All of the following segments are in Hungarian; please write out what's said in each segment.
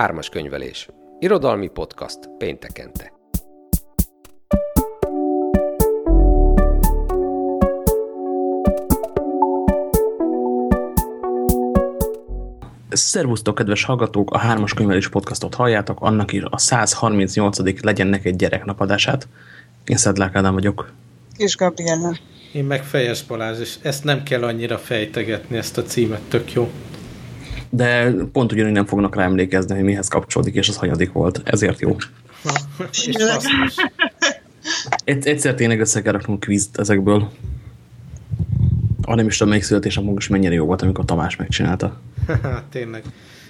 Ármas könyvelés. Irodalmi podcast péntekente. Szervusztok, kedves hallgatók! A Hármas Könyvelés Podcastot halljátok, annak is a 138. legyen neked gyereknapadását. Én Szedlák Ádám vagyok. És Gabriella. Én meg Fejes Balázs, és ezt nem kell annyira fejtegetni, ezt a címet, tök jó. De pont ugyanúgy nem fognak rá emlékezni, hogy mihez kapcsolódik, és az hanyadik volt. Ezért jó. és hasznos. Egyszer tényleg össze kell raknunk kvízt ezekből. Ah, nem is tudom, melyik születésem is mennyire jó volt, amikor Tamás megcsinálta. Tényleg.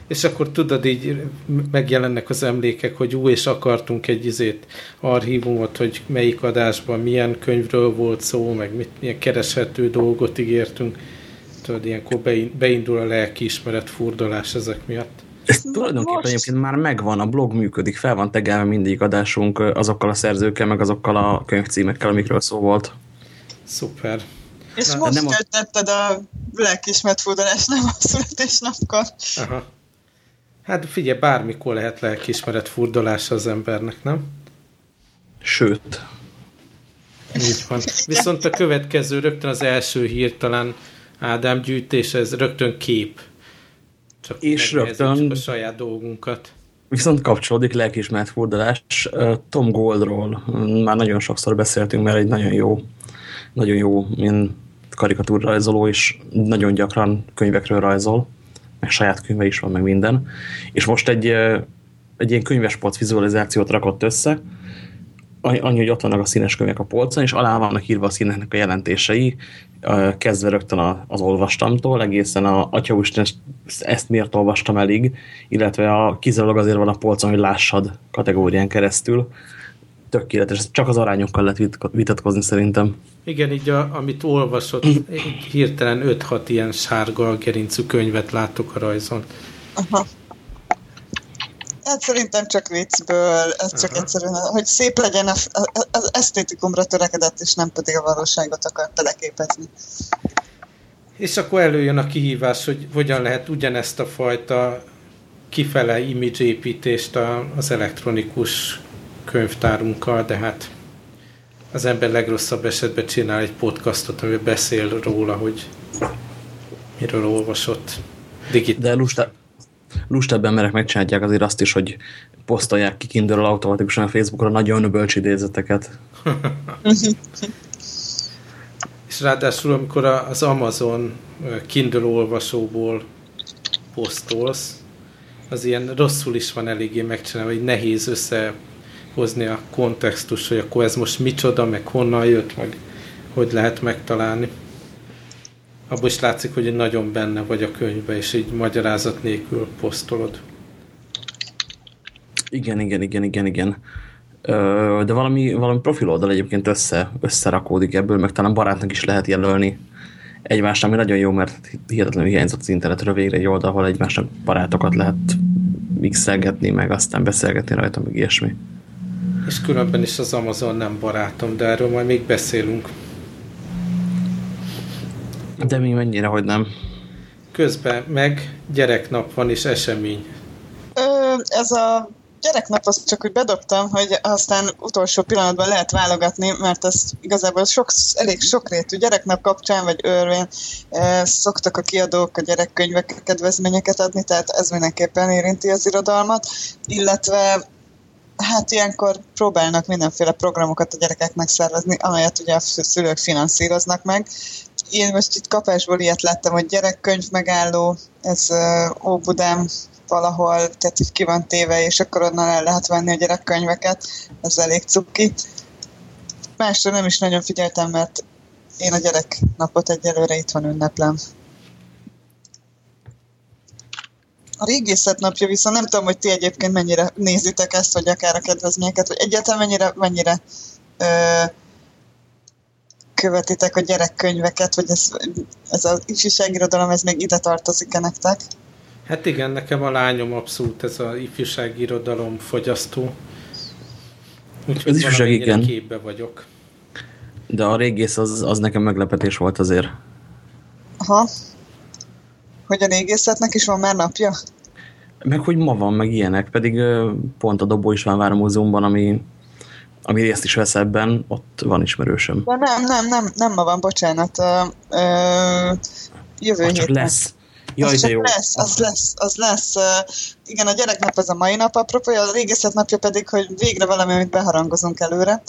És akkor tudod, így megjelennek az emlékek, hogy új, és akartunk egy izét, archívumot, hogy melyik adásban milyen könyvről volt szó, meg mit, milyen kereshető dolgot ígértünk. Tudod, ilyenkor beindul a lelkiismeret furdalás ezek miatt. Ez tulajdonképpen Most... egyébként már megvan, a blog működik, fel van tegelve mindig adásunk azokkal a szerzőkkel, meg azokkal a könyvcímekkel, amikről szó volt. Szuper. És Na, most nem töltötted a lelkismert furdalás, nem a születésnapkor. Aha. Hát figyelj, bármikor lehet lelkismeret furdalása az embernek, nem? Sőt. Így van. Viszont a következő, rögtön az első hír talán Ádám gyűjtés, ez rögtön kép. Csak és rögtön a saját dolgunkat. Viszont kapcsolódik lelkismert furdalás Tom Goldról. Már nagyon sokszor beszéltünk, mert egy nagyon jó, nagyon jó ilyen karikatúrrajzoló, és nagyon gyakran könyvekről rajzol meg saját könyve is van, meg minden. És most egy, egy ilyen könyvespolc vizualizációt rakott össze, annyi, hogy ott vannak a színes könyvek a polcon, és alá vannak írva a színeknek a jelentései, kezdve rögtön az olvastamtól, egészen a Atya Úristen, ezt miért olvastam elég, illetve a kizárólag azért van a polcon, hogy lássad kategórián keresztül. Tökéletes, csak az arányokkal lehet vitatkozni szerintem. Igen, így a, amit olvasott, hirtelen 5-6 ilyen sárga gerincű könyvet látok a rajzon. Aha. Hát szerintem csak viccből, ez csak Aha. egyszerűen, hogy szép legyen, az, az esztétikumra törekedett, és nem pedig a valóságot akarta leképezni. És akkor előjön a kihívás, hogy hogyan lehet ugyanezt a fajta kifele image építést az elektronikus könyvtárunkkal, de hát az ember legrosszabb esetben csinál egy podcastot, amiben beszél róla, hogy miről olvasott. Digit. De lusta, lustabb emberek megcsinálják azért azt is, hogy posztolják ki Kindle automatikusan a Facebookra nagyon bölcs idézeteket. És ráadásul, amikor az Amazon Kindle olvasóból posztolsz, az ilyen rosszul is van eléggé megcsinálva, hogy nehéz össze hozni a kontextus, hogy akkor ez most micsoda, meg honnan jött, meg hogy lehet megtalálni. Abból is látszik, hogy nagyon benne vagy a könyvbe, és így magyarázat nélkül posztolod. Igen, igen, igen, igen, igen. De valami, valami profil oldal egyébként össze, összerakódik ebből, meg talán barátnak is lehet jelölni egymást, ami nagyon jó, mert hihetetlenül hiányzott az internetről végre egy oldal, ahol egymásnak barátokat lehet mixelgetni, meg aztán beszélgetni rajta, meg ilyesmi. És különben is az Amazon nem barátom, de erről majd még beszélünk. De mi mennyire, hogy nem? Közben meg gyereknap van és esemény. Ö, ez a gyereknap azt csak úgy bedobtam, hogy aztán utolsó pillanatban lehet válogatni, mert ez igazából sok, elég sokrétű gyereknap kapcsán, vagy őrvén e, szoktak a kiadók a gyerekkönyvek kedvezményeket adni, tehát ez mindenképpen érinti az irodalmat, illetve hát ilyenkor próbálnak mindenféle programokat a gyerekeknek szervezni, amelyet ugye a szülők finanszíroznak meg. Én most itt kapásból ilyet láttam, hogy gyerekkönyv megálló, ez Óbudán valahol, tehát így ki van téve, és akkor onnan el lehet venni a gyerekkönyveket, ez elég cuki. Másra nem is nagyon figyeltem, mert én a gyereknapot egyelőre itthon ünneplem. A régészet napja viszont nem tudom, hogy ti egyébként mennyire nézitek ezt, vagy akár a kedvezményeket, vagy egyáltalán mennyire, mennyire ö, követitek a gyerekkönyveket, vagy ez, ez az ifjúságirodalom, ez még ide tartozik-e nektek? Hát igen, nekem a lányom abszolút ez az ifjúságirodalom fogyasztó. Úgyhogy az ifjúság igen. képbe vagyok. De a régész az, az nekem meglepetés volt azért. Aha. Hogy a régészetnek is van már napja? Meg hogy ma van, meg ilyenek, pedig pont a Dobó is van Vár Múzeumban, ami, ami részt is vesz ebben, ott van ismerősöm. De nem, nem, nem, nem ma van, bocsánat. Ö, ö, jövő Ah, csak héten. lesz. Jaj, az de jó. lesz, az lesz, az lesz. Igen, a gyereknap az a mai nap, apropója, a régészet napja pedig, hogy végre valami, amit beharangozunk előre.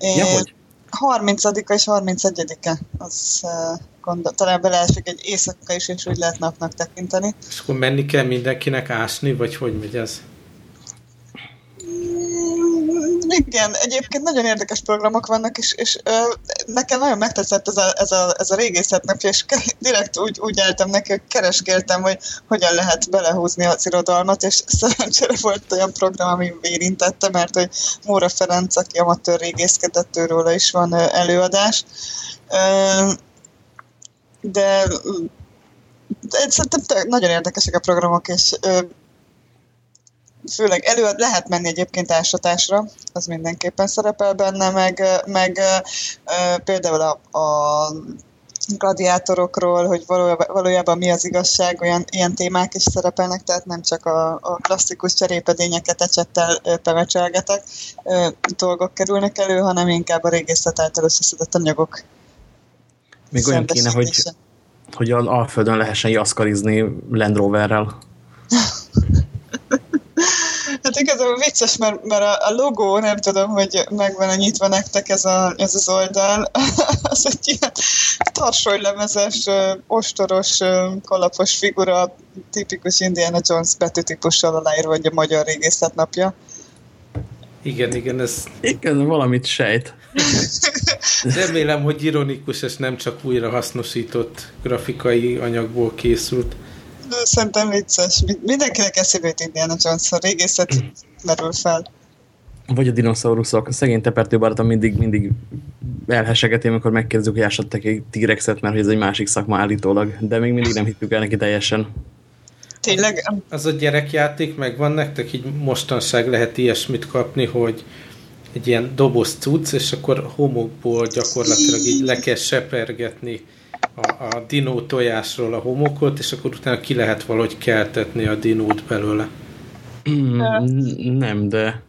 Ja, És hogy? 30-a és 31-e, az uh, gondol, talán beleesik egy éjszaka is, és úgy lehet napnak tekinteni. És akkor menni kell mindenkinek ásni, vagy hogy megy ez? Mm, Igen, egyébként nagyon érdekes programok vannak, és, és ö, nekem nagyon megtetszett ez a, ez a, ez a régészet napja, és direkt úgy, úgy álltam neki, hogy keresgéltem, hogy hogyan lehet belehúzni az irodalmat, és szerencsére volt olyan program, ami érintette, mert hogy Móra Ferenc, aki amatőr régészkedett, őróla is van előadás. Ö, de szerintem nagyon érdekesek a programok, és főleg elő lehet menni egyébként ásatásra, az mindenképpen szerepel benne, meg, meg például a, a gladiátorokról, hogy valójában, valójában mi az igazság, olyan ilyen témák is szerepelnek, tehát nem csak a, a klasszikus cserépedényeket ecsettel pemecselgetek dolgok kerülnek elő, hanem inkább a régészet által összeszedett anyagok Még olyan kéne, hogy, hogy a Alföldön lehessen jaszkarizni Land Roverrel. Hát igazából vicces, mert, mert a, a logó, nem tudom, hogy megvan-e nyitva nektek ez, a, ez az oldal, az egy ilyen tarsolylemezes, ostoros, kalapos figura, tipikus Indiana Jones betűtípussal aláírva, hogy a Magyar Régészet napja. Igen, igen, ez Igen, valamit sejt. remélem, hogy ironikus, és nem csak újra hasznosított grafikai anyagból készült. De Szerintem vicces. Mind- Mindenkinek eszébe jut Indiana Jones, a régészet merül fel. Vagy a dinoszauruszok. A szegény tepertő barátom mindig, mindig elhessegeti, amikor megkérdezzük, hogy ásattak egy T-rexet, mert hogy ez egy másik szakma állítólag. De még mindig nem hittük el neki teljesen. Tényleg, Az a gyerekjáték megvan nektek, így mostanság lehet ilyesmit kapni, hogy egy ilyen doboz cucc, és akkor homokból gyakorlatilag így le kell sepergetni a, a dinó tojásról a homokot, és akkor utána ki lehet valahogy keltetni a dinót belőle. Mm, nem, de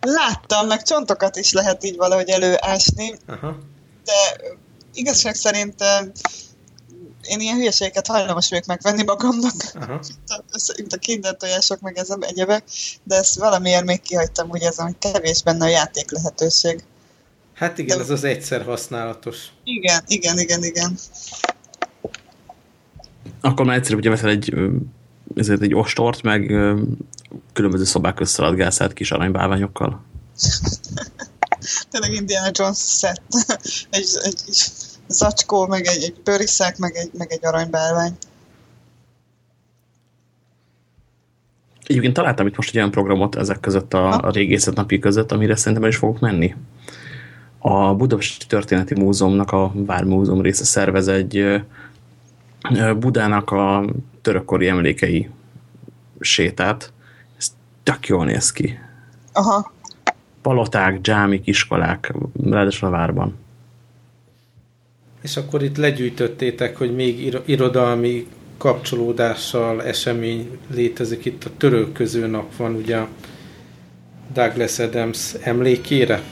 láttam, meg csontokat is lehet így valahogy előásni, Aha. de igazság szerint én ilyen hülyeségeket hajlamos vagyok megvenni magamnak, Aha. mint a kinder tojások, meg ez egyebek, de ezt valamiért még kihagytam, úgy érzem, hogy kevés benne a játék lehetőség. Hát igen, ez az egyszer használatos. Igen, igen, igen, igen. akkor már egyszerűbb, hogy veszel egy, ezért egy ostort, meg különböző szobák összeladgálsz át kis aranybálványokkal. Tényleg Indiana Jones szett. egy, egy, egy zacskó, meg egy, egy bőriszák, meg egy, meg egy aranybálvány. Egyébként találtam itt most egy olyan programot ezek között a, a régészet napi között, amire szerintem el is fogok menni. A Budapesti Történeti Múzeumnak a Vármúzeum része szervez egy Budának a törökkori emlékei sétát. Ez tök jól néz ki. Aha, Paloták, dzsámik, iskolák, ráadásul a várban. És akkor itt legyűjtöttétek, hogy még ir- irodalmi kapcsolódással esemény létezik. Itt a törölköző nap van ugye a Douglas Adams emlékére.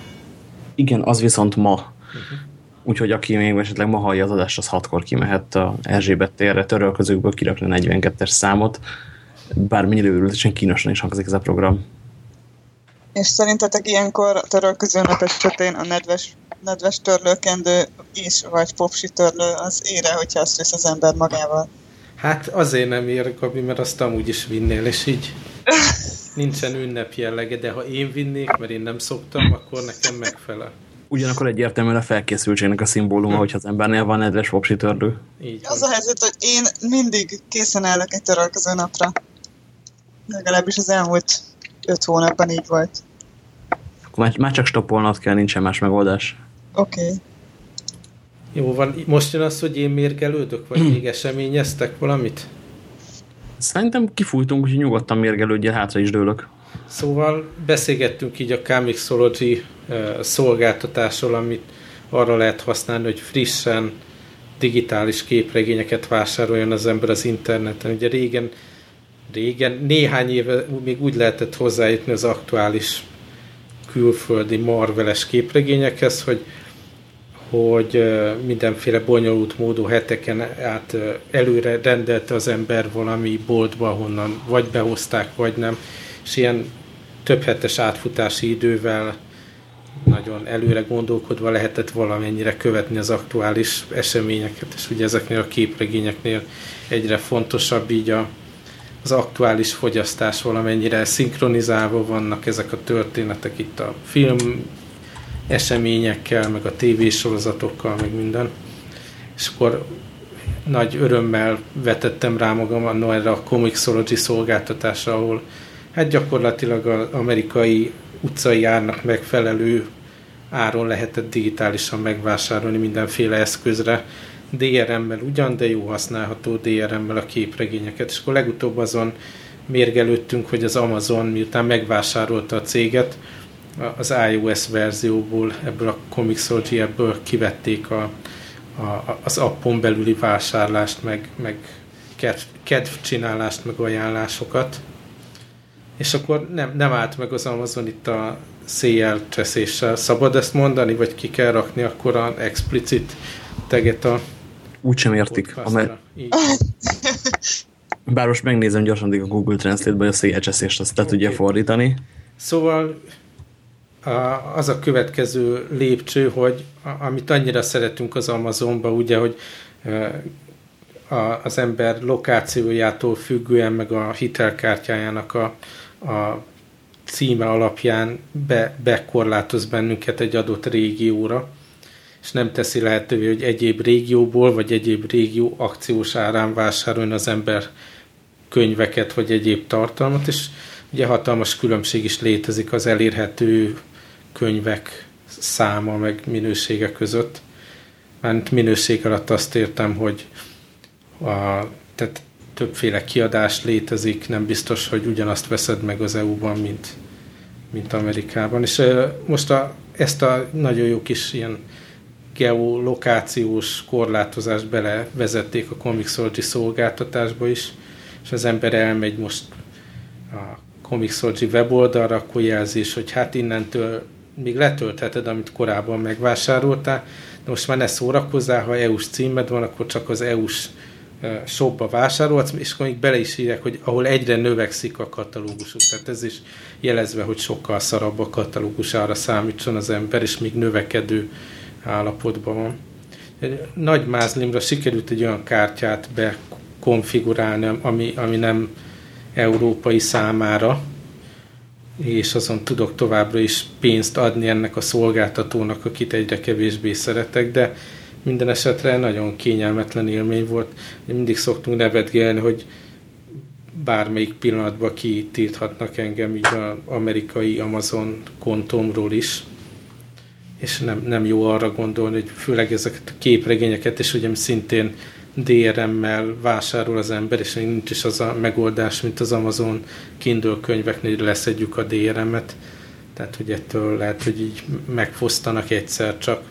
Igen, az viszont ma. Uh-huh. Úgyhogy aki még esetleg ma hallja az adást, az hatkor kimehet a Erzsébet térre, törölközőkből kirakni a 42-es számot. Bármennyire őrültesen kínosan is hangzik ez a program. és szerintetek ilyenkor a törölközőnap esetén a nedves, nedves törlőkendő is, vagy popsi törlő az ére, hogyha azt visz az ember magával. Hát azért nem ér, Gabi, mert azt amúgy is vinnél, és így nincsen ünnep jellege, de ha én vinnék, mert én nem szoktam, akkor nekem megfelel. Ugyanakkor egyértelműen a felkészültségnek a szimbóluma, hogyha az embernél van nedves popsi törlő. Így Az van. a helyzet, hogy én mindig készen állok egy törölköző napra. Legalábbis az elmúlt öt hónapban így volt. Akkor már, már csak stoppolnod kell, nincsen más megoldás. Oké. Okay. Jó van, most jön az, hogy én mérgelődök, vagy még eseményeztek valamit? Szerintem kifújtunk, úgyhogy nyugodtan mérgelődjél, hátra is dőlök. Szóval beszélgettünk így a Comixology uh, szolgáltatásról, amit arra lehet használni, hogy frissen digitális képregényeket vásároljon az ember az interneten. Ugye régen régen. Néhány éve még úgy lehetett hozzájutni az aktuális külföldi marveles képregényekhez, hogy hogy mindenféle bonyolult módú heteken át előre rendelte az ember valami boltba, honnan vagy behozták, vagy nem, és ilyen több hetes átfutási idővel nagyon előre gondolkodva lehetett valamennyire követni az aktuális eseményeket, és ugye ezeknél a képregényeknél egyre fontosabb így a, az aktuális fogyasztás valamennyire szinkronizálva vannak ezek a történetek itt a film eseményekkel, meg a tévésorozatokkal, meg minden. És akkor nagy örömmel vetettem rá magam annó erre a Comixology szolgáltatásra, ahol hát gyakorlatilag az amerikai utcai árnak megfelelő áron lehetett digitálisan megvásárolni mindenféle eszközre, DRM-mel ugyan, de jó használható DRM-mel a képregényeket. És akkor legutóbb azon mérgelődtünk, hogy az Amazon miután megvásárolta a céget, az iOS verzióból, ebből a Comixology ebből kivették a, a, az appon belüli vásárlást, meg, meg kedv, csinálást, meg ajánlásokat. És akkor nem, nem állt meg az Amazon itt a CL cseszéssel. Szabad ezt mondani, vagy ki kell rakni akkor a explicit teget a Úgy sem értik. Amely... Bár most megnézem gyorsan a Google Translate-ben, a CL cseszést azt le okay. tudja fordítani. Szóval az a következő lépcső, hogy amit annyira szeretünk az Amazonba, ugye, hogy az ember lokációjától függően, meg a hitelkártyájának a, a címe alapján be, bekorlátoz bennünket egy adott régióra, és nem teszi lehetővé, hogy egyéb régióból, vagy egyéb régió akciós árán vásároljon az ember könyveket, vagy egyéb tartalmat, és ugye hatalmas különbség is létezik az elérhető könyvek száma meg minősége között. Mert minőség alatt azt értem, hogy a, tehát többféle kiadás létezik, nem biztos, hogy ugyanazt veszed meg az EU-ban, mint, mint Amerikában. És most a, ezt a nagyon jó kis ilyen geolokációs korlátozást belevezették a Comixology szolgáltatásba is, és az ember elmegy most a Comixology weboldalra, akkor jelzés, hogy hát innentől még letöltheted, amit korábban megvásároltál, de most már ne szórakozzál, ha EU-s címed van, akkor csak az EU-s shopba vásárolsz, és akkor még bele is írják, hogy ahol egyre növekszik a katalógusuk. Tehát ez is jelezve, hogy sokkal szarabb a katalógus arra számítson az ember, és még növekedő állapotban van. Nagy mázlimra sikerült egy olyan kártyát bekonfigurálni, ami, ami nem európai számára, és azon tudok továbbra is pénzt adni ennek a szolgáltatónak, akit egyre kevésbé szeretek, de minden esetre nagyon kényelmetlen élmény volt. Mindig szoktunk nevetgélni, hogy bármelyik pillanatban kitilthatnak engem így az amerikai Amazon kontomról is, és nem, nem jó arra gondolni, hogy főleg ezeket a képregényeket, és ugye szintén DRM-mel vásárol az ember, és nincs is az a megoldás, mint az Amazon Kindle könyveknél, leszedjük a DRM-et. Tehát, hogy ettől lehet, hogy így megfosztanak egyszer csak.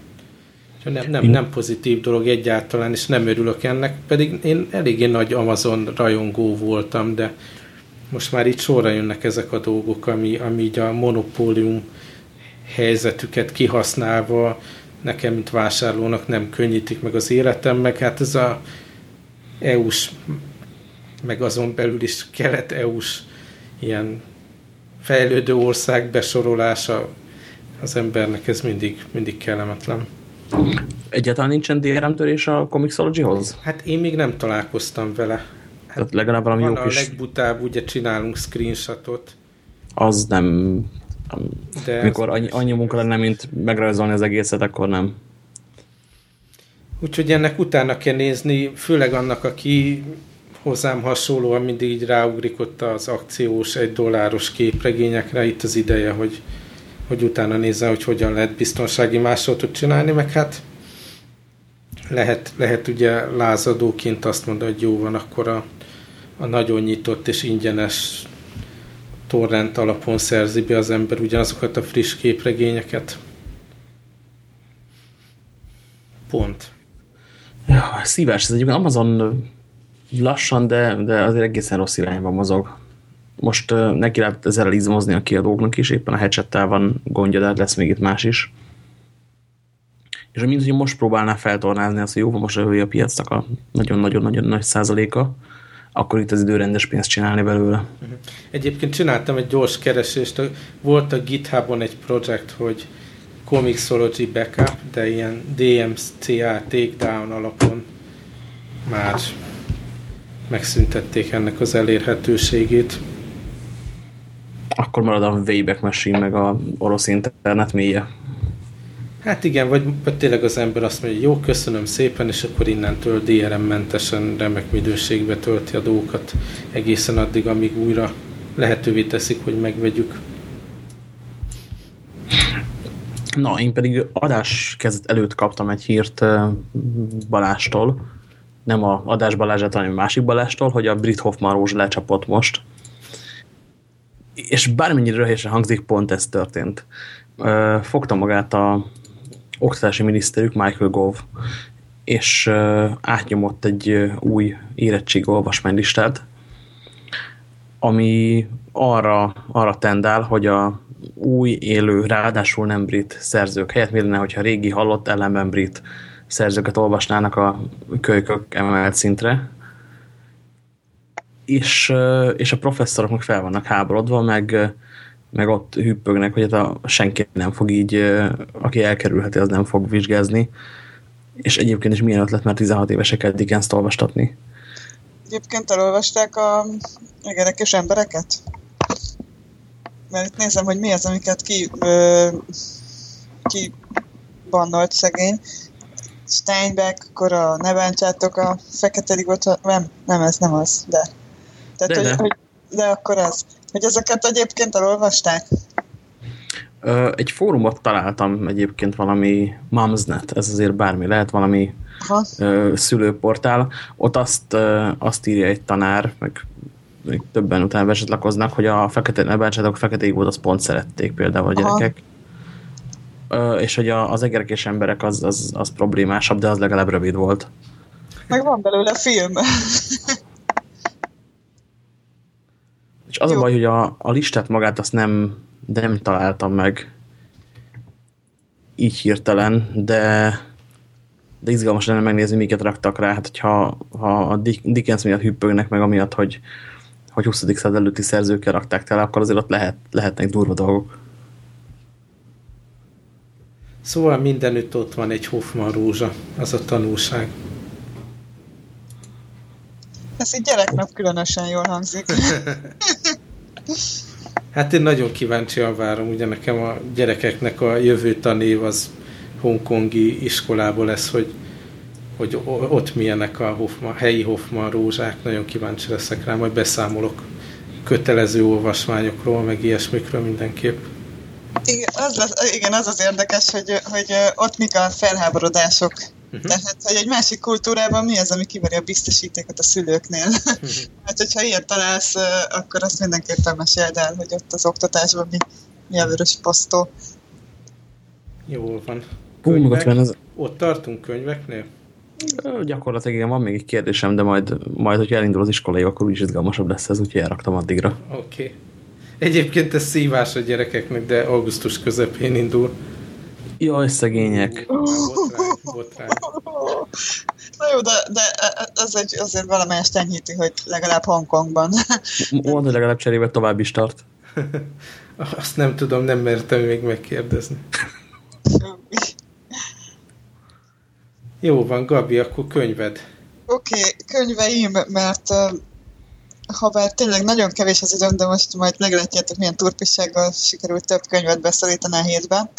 Nem, nem, nem pozitív dolog egyáltalán, és nem örülök ennek, pedig én eléggé nagy Amazon rajongó voltam, de most már itt sorra jönnek ezek a dolgok, ami, ami így a monopólium helyzetüket kihasználva nekem, mint vásárlónak nem könnyítik meg az életem, meg hát ez a EU-s, meg azon belül is kelet-EU-s ilyen fejlődő ország besorolása az embernek ez mindig, mindig kellemetlen. Egyáltalán nincsen DRM törés a Comixology-hoz? Hát én még nem találkoztam vele. Hát Tehát legalább valami jó a kis... legbutább, ugye csinálunk screenshotot. Az nem de Mikor annyi, annyi munka lenne, mint megrajzolni az egészet, akkor nem. Úgyhogy ennek utána kell nézni, főleg annak, aki hozzám hasonlóan mindig így ráugrik ott az akciós, egy dolláros képregényekre, itt az ideje, hogy, hogy utána nézze, hogy hogyan lehet biztonsági másolatot csinálni, meg hát lehet, lehet ugye lázadóként azt mondani, hogy jó van, akkor a, a nagyon nyitott és ingyenes torrent alapon szerzi be az ember ugyanazokat a friss képregényeket. Pont. Ja, szívás, ez egy Amazon lassan, de, de azért egészen rossz irányba mozog. Most uh, neki lehet ezzel izmozni a kiadóknak is, éppen a headsettel van gondja, de hát lesz még itt más is. És mint hogy most próbálná feltornázni azt, hogy jó, most a piacnak a nagyon-nagyon-nagyon nagy százaléka, akkor itt az idő rendes pénzt csinálni belőle. Mhm. Egyébként csináltam egy gyors keresést, volt a GitHubon egy projekt, hogy Comixology Backup, de ilyen DMCA takedown alapon már megszüntették ennek az elérhetőségét. Akkor marad a Wayback Machine meg a orosz internet mélye. Hát igen, vagy, vagy tényleg az ember azt mondja, jó, köszönöm szépen, és akkor innentől DRM-mentesen remek minőségbe tölti a dolgokat egészen addig, amíg újra lehetővé teszik, hogy megvegyük. Na, én pedig adás kezdet előtt kaptam egy hírt Balástól, nem a adás Balázsát, hanem a másik Balástól, hogy a Brit Hoffman Rózs lecsapott most. És bármennyire röhésen hangzik, pont ez történt. Fogta magát a oktatási miniszterük Michael Gove, és átnyomott egy új érettség olvasmánylistát, ami arra, arra tendál, hogy a új, élő, ráadásul nem brit szerzők helyett mi lenne, hogyha régi halott ellenben brit szerzőket olvasnának a kölykök emelt szintre, és, és a professzorok meg fel vannak háborodva, meg, meg ott hüppögnek, hogy hát a, senki nem fog így, aki elkerülheti, az nem fog vizsgázni. És egyébként is milyen ötlet, mert 16 éveseket Dickens-t olvastatni. Egyébként elolvasták a és embereket? Mert itt nézem, hogy mi az, amiket ki, ö, ki bannolt szegény. Steinbeck, akkor a ne bántsátok a fekete rigot, nem, nem ez, nem az, de. Tehát, de, hogy, de. Hogy, de akkor ez. Hogy ezeket egyébként elolvasták? Egy fórumot találtam egyébként valami Mumsnet, ez azért bármi lehet, valami Aha. szülőportál. Ott azt, azt írja egy tanár, meg még többen utána becsatlakoznak, hogy a fekete nebácsátok fekete volt, azt pont szerették például a gyerekek. Aha. És hogy az egerekés emberek az, az, az problémásabb, de az legalább rövid volt. Meg van belőle film. És az Jó. a baj, hogy a, a listát magát azt nem, de nem találtam meg így hirtelen, de de izgalmas lenne megnézni, miket raktak rá. Hát, hogyha ha a Dickens miatt hüppögnek meg, amiatt, hogy, hogy 20. század előtti szerzőkkel rakták tele, akkor azért ott lehet, lehetnek durva dolgok. Szóval mindenütt ott van egy Hoffman rózsa, az a tanulság. Ez egy gyereknek különösen jól hangzik. hát én nagyon kíváncsian várom, ugye nekem a gyerekeknek a jövő tanév az hongkongi iskolából lesz, hogy, hogy ott milyenek a Hoffman, helyi Hoffman rózsák, nagyon kíváncsi leszek rá, majd beszámolok kötelező olvasmányokról, meg ilyesmikről mindenképp. Igen, az, lesz, igen, az az érdekes, hogy, hogy ott mik a felháborodások Uh-huh. Tehát, hogy egy másik kultúrában mi az, ami kiveri a biztosítékot a szülőknél. Uh-huh. hát, hogyha ilyet találsz, akkor azt mindenképpen meséld el, hogy ott az oktatásban mi, mi a vörös posztó. Jól van. Könyvek? Hú, az... Ott tartunk könyveknél? Gyakorlatilag igen, van még egy kérdésem, de majd, majd hogyha elindul az iskolai, akkor úgyis izgalmasabb lesz ez, úgyhogy elraktam addigra. Oké. Okay. Egyébként ez szívás a gyerekeknek, de augusztus közepén indul. Jaj, szegények. Botrány, botrány. Na jó, de, de ez egy, azért valamelyest enyhíti, hogy legalább Hongkongban. Mondd, hogy legalább cserébe tovább is tart. Azt nem tudom, nem mertem még megkérdezni. Jó van, Gabi, akkor könyved. Oké, okay, könyveim, mert ha bár tényleg nagyon kevés az időm, de most majd meglátjátok, milyen turpissággal sikerült több könyvet beszorítani a hétbe.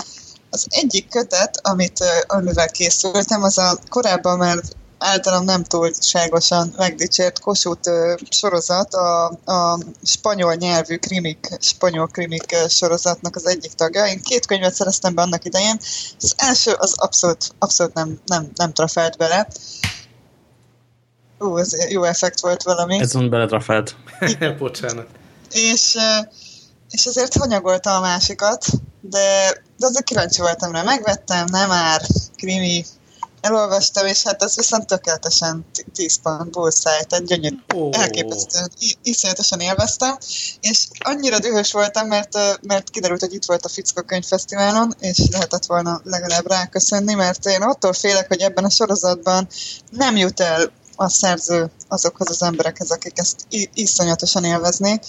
Az egyik kötet, amit, amivel készültem, az a korábban már általam nem túlságosan megdicsért Kossuth sorozat, a, a spanyol nyelvű krimik, spanyol krimik sorozatnak az egyik tagja. Én két könyvet szereztem be annak idején. Az első az abszolút, abszolút nem, nem, nem trafált bele. Ú, ez jó effekt volt valami. Ez van beletrafált. Bocsánat. És, és azért hanyagolta a másikat, de, de azért kíváncsi voltam rá. Megvettem, nem már, krimi, elolvastam, és hát az viszont tökéletesen 10 pont bullseye, tehát gyönyörű, oh. elképesztően, iszonyatosan élveztem, és annyira dühös voltam, mert, mert kiderült, hogy itt volt a Fickó könyvfesztiválon, és lehetett volna legalább ráköszönni, mert én attól félek, hogy ebben a sorozatban nem jut el a szerző azokhoz az emberekhez, akik ezt iszonyatosan élveznék.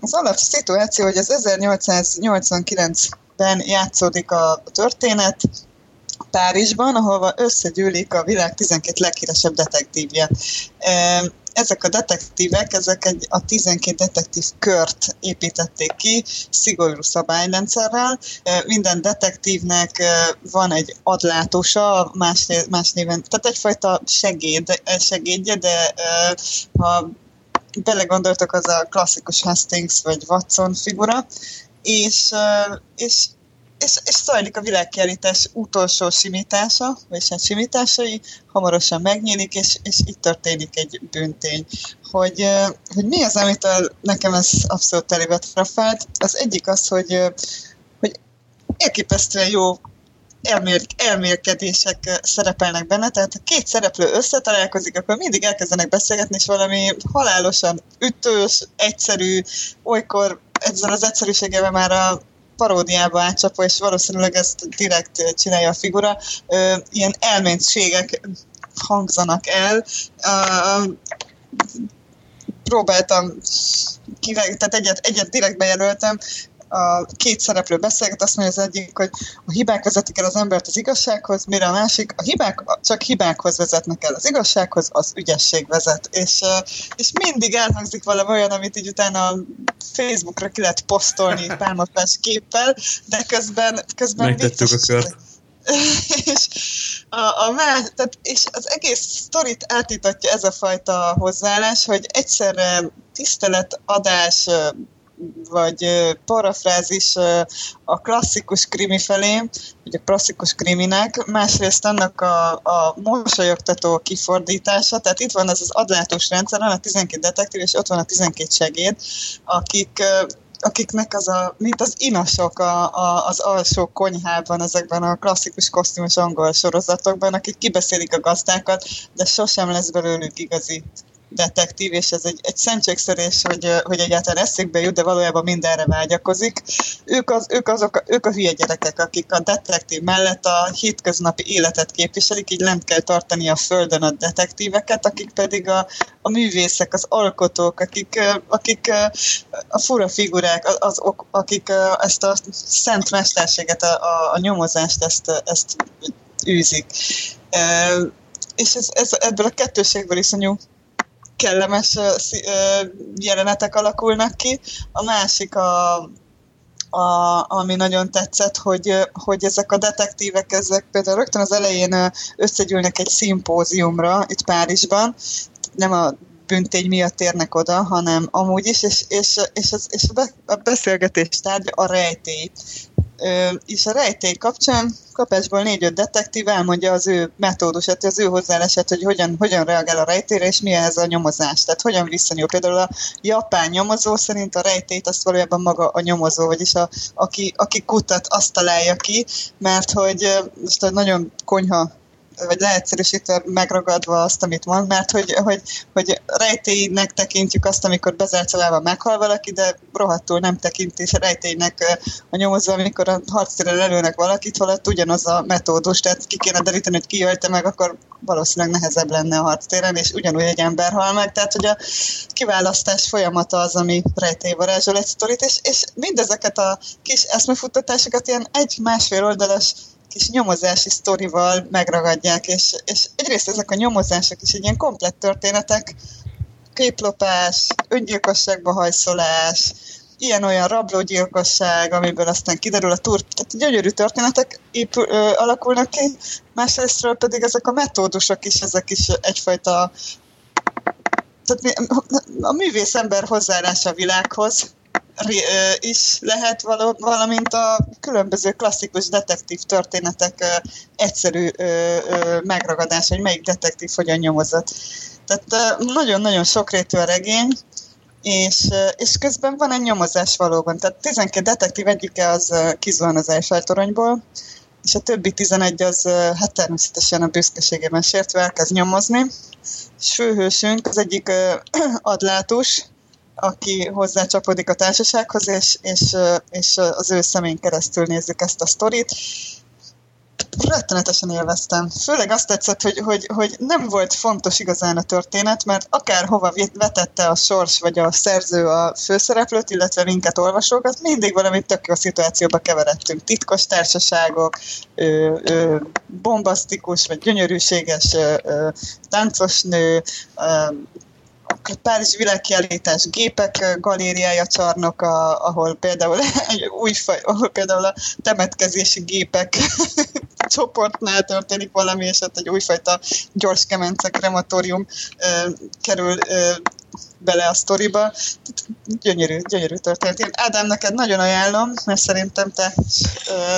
Az alap szituáció, hogy az 1889-ben játszódik a történet, Párizsban, ahol összegyűlik a világ 12 leghíresebb detektívje. Ezek a detektívek, ezek egy, a 12 detektív kört építették ki, szigorú szabályrendszerrel. Minden detektívnek van egy adlátósa, más, más néven, tehát egyfajta segéd, segédje, de ha belegondoltok, az a klasszikus Hastings vagy Watson figura, és, és és, és zajlik a világkiállítás utolsó simítása, vagy hát simításai, hamarosan megnyílik, és, és itt történik egy büntény. Hogy, hogy mi az, amitől nekem ez abszolút elévet frafált? Az egyik az, hogy, hogy elképesztően jó elmér, elmérkedések szerepelnek benne, tehát ha két szereplő összetalálkozik, akkor mindig elkezdenek beszélgetni, és valami halálosan ütős, egyszerű, olykor ezzel az egyszerűségével már a paródiába átcsapva, és valószínűleg ezt direkt csinálja a figura, ilyen elméntségek hangzanak el. Próbáltam kivágni, tehát egyet, egyet direkt bejelöltem, a két szereplő beszélget, azt mondja az egyik, hogy a hibák vezetik el az embert az igazsághoz, mire a másik, a hibák csak hibákhoz vezetnek el az igazsághoz, az ügyesség vezet. És, és mindig elhangzik valami olyan, amit így utána Facebookra ki lehet posztolni pálmapás képpel, de közben, közben Megtettük a kört. és, a, a más, tehát, és az egész sztorit átítatja ez a fajta hozzáállás, hogy egyszerre tiszteletadás, vagy parafrázis a klasszikus krimi felé, vagy a klasszikus kriminek, másrészt annak a, a mosolyogtató kifordítása, tehát itt van ez az adlátós rendszer, van a 12 detektív, és ott van a 12 segéd, akik akiknek az a, mint az inasok a, a, az alsó konyhában, ezekben a klasszikus kosztümös angol sorozatokban, akik kibeszélik a gazdákat, de sosem lesz belőlük igazi detektív, és ez egy, egy szentségszerés, hogy, hogy egyáltalán eszékbe jut, de valójában mindenre vágyakozik. Ők, az, ők, azok, ők a hülye gyerekek, akik a detektív mellett a hétköznapi életet képviselik, így lent kell tartani a földön a detektíveket, akik pedig a, a művészek, az alkotók, akik, akik a fura figurák, az, akik ezt a szent mesterséget, a, a, a nyomozást ezt, ezt űzik. És ez, ez, ebből a kettőségből iszonyú kellemes jelenetek alakulnak ki. A másik a, a, ami nagyon tetszett, hogy, hogy ezek a detektívek, ezek például rögtön az elején összegyűlnek egy szimpóziumra itt Párizsban, nem a büntény miatt érnek oda, hanem amúgy is, és, és, és, az, és a beszélgetés tárgya a rejtély és a rejtély kapcsán kapásból négy-öt detektív elmondja az ő metódusát, az ő hozzáállását, hogy hogyan, hogyan reagál a rejtére, és mi ez a nyomozás. Tehát hogyan viszonyul. Például a japán nyomozó szerint a rejtélyt azt valójában maga a nyomozó, vagyis a, aki, aki kutat, azt találja ki, mert hogy most nagyon konyha vagy leegyszerűsítve megragadva azt, amit mond, mert hogy, hogy, hogy rejtélynek tekintjük azt, amikor bezárt szobában meghal valaki, de rohadtul nem tekintés rejtélynek a nyomozva, amikor a harctérre lelőnek valakit, holott ugyanaz a metódus, tehát ki kéne deríteni, hogy ki ölte meg, akkor valószínűleg nehezebb lenne a harctéren, és ugyanúgy egy ember hal meg, tehát hogy a kiválasztás folyamata az, ami rejtélyvarázsol egy sztorit, és, és mindezeket a kis eszmefuttatásokat ilyen egy-másfél oldalas kis nyomozási sztorival megragadják, és, és egyrészt ezek a nyomozások is egy ilyen komplett történetek, képlopás, öngyilkosságba hajszolás, ilyen-olyan rablógyilkosság, amiből aztán kiderül a túr, tehát gyönyörű történetek épül, ö, alakulnak ki, másrésztről pedig ezek a metódusok is, ezek is egyfajta tehát a művész ember hozzáállása a világhoz, is lehet, valamint a különböző klasszikus detektív történetek egyszerű megragadás, hogy melyik detektív hogyan nyomozott. Tehát nagyon-nagyon sokrétű a regény, és, és közben van egy nyomozás valóban. Tehát 12 detektív egyike az kizuhan az Eiffel toronyból, és a többi 11 az hát természetesen a büszkeségében sértve elkezd nyomozni, és főhősünk az egyik adlátus, aki hozzácsapodik a társasághoz, és, és, és az ő szemén keresztül nézzük ezt a sztorit, rettenetesen élveztem. Főleg azt tetszett, hogy, hogy, hogy nem volt fontos igazán a történet, mert akár hova vetette a sors vagy a szerző a főszereplőt, illetve minket olvasókat, mindig valami tök jó szituációba keveredtünk. Titkos társaságok, ö, ö, bombasztikus vagy gyönyörűséges ö, ö, táncosnő, ö, Párizs világkiállítás gépek galériája csarnoka, ahol például egy új ahol például a temetkezési gépek csoportnál történik valami, és ott egy újfajta gyors kemence krematórium kerül bele a sztoriba. Gyönyörű, gyönyörű történet. Én Ádám, neked nagyon ajánlom, mert szerintem te ö,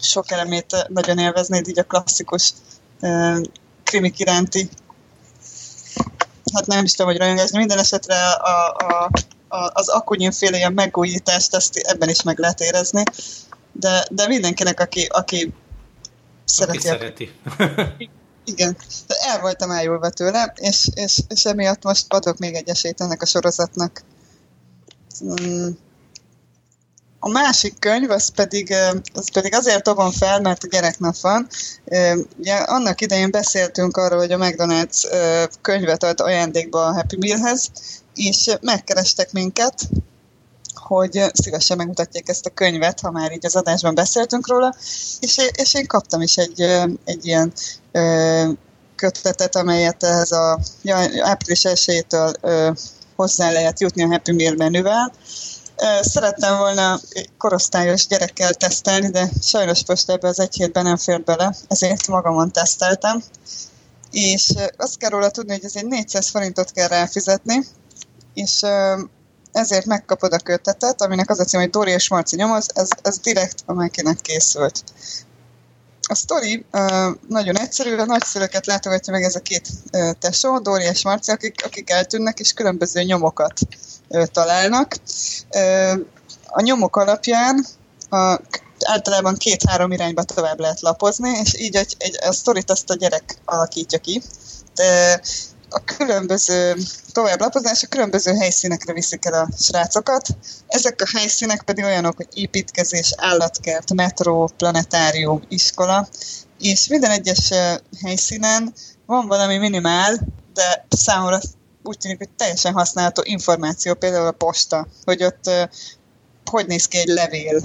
sok elemét nagyon élveznéd így a klasszikus ö, krimik iránti hát nem is tudom, hogy rajongázni. Minden esetre a, a, a, az akunyin féle ilyen megújítást, ezt ebben is meg lehet érezni. De, de mindenkinek, aki, aki szereti. Aki szereti. Igen, de el voltam eljulva tőle, és, és, és emiatt most adok még egy esélyt ennek a sorozatnak. Mm. A másik könyv, az pedig, az pedig azért dobom fel, mert a gyereknap van. Ugye annak idején beszéltünk arról, hogy a McDonald's könyvet ad ajándékba a Happy Mealhez, és megkerestek minket, hogy szívesen megmutatják ezt a könyvet, ha már így az adásban beszéltünk róla, és, és én kaptam is egy, egy ilyen kötetet, amelyet ez a ja, április 1 hozzá lehet jutni a Happy Meal menüvel, Szerettem volna korosztályos gyerekkel tesztelni, de sajnos most ebbe az egy hétben nem fér bele, ezért magamon teszteltem. És azt kell róla tudni, hogy egy 400 forintot kell ráfizetni, és ezért megkapod a kötetet, aminek az a cím, hogy Dóri és Marci nyomoz, ez, ez direkt a Mekinek készült. A sztori uh, nagyon egyszerű, a nagyszülőket látogatja meg ez a két uh, tesó, Dóri és Marci, akik, akik eltűnnek, és különböző nyomokat találnak. A nyomok alapján a, általában két-három irányba tovább lehet lapozni, és így egy, egy, a sztorit azt a gyerek alakítja ki. De a különböző tovább lapozás a különböző helyszínekre viszik el a srácokat. Ezek a helyszínek pedig olyanok, hogy építkezés, állatkert, metró, planetárium, iskola, és minden egyes helyszínen van valami minimál, de számomra úgy tűnik, hogy teljesen használható információ, például a posta, hogy ott hogy néz ki egy levél,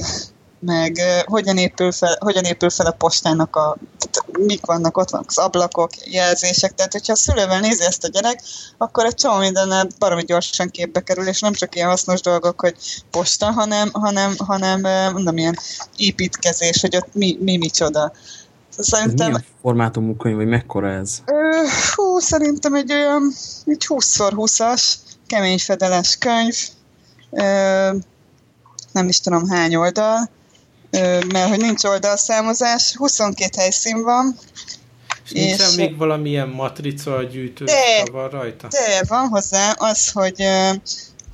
meg hogyan, épül fel, hogyan épül fel a postának a, tehát, mik vannak ott, vannak az ablakok, jelzések, tehát hogyha a szülővel nézi ezt a gyerek, akkor egy csomó mindennel baromi gyorsan képbe kerül, és nem csak ilyen hasznos dolgok, hogy posta, hanem, hanem, hanem mondom, ilyen építkezés, hogy ott mi, mi micsoda. Szerintem... Ez milyen formátumú könyv, vagy mekkora ez? Ö, hú, szerintem egy olyan egy 20x20-as kemény fedeles könyv. Ö, nem is tudom hány oldal, mert hogy nincs oldalszámozás, 22 helyszín van. És nincsen és még valamilyen matrica gyűjtő de, van rajta? De, van hozzá az, hogy,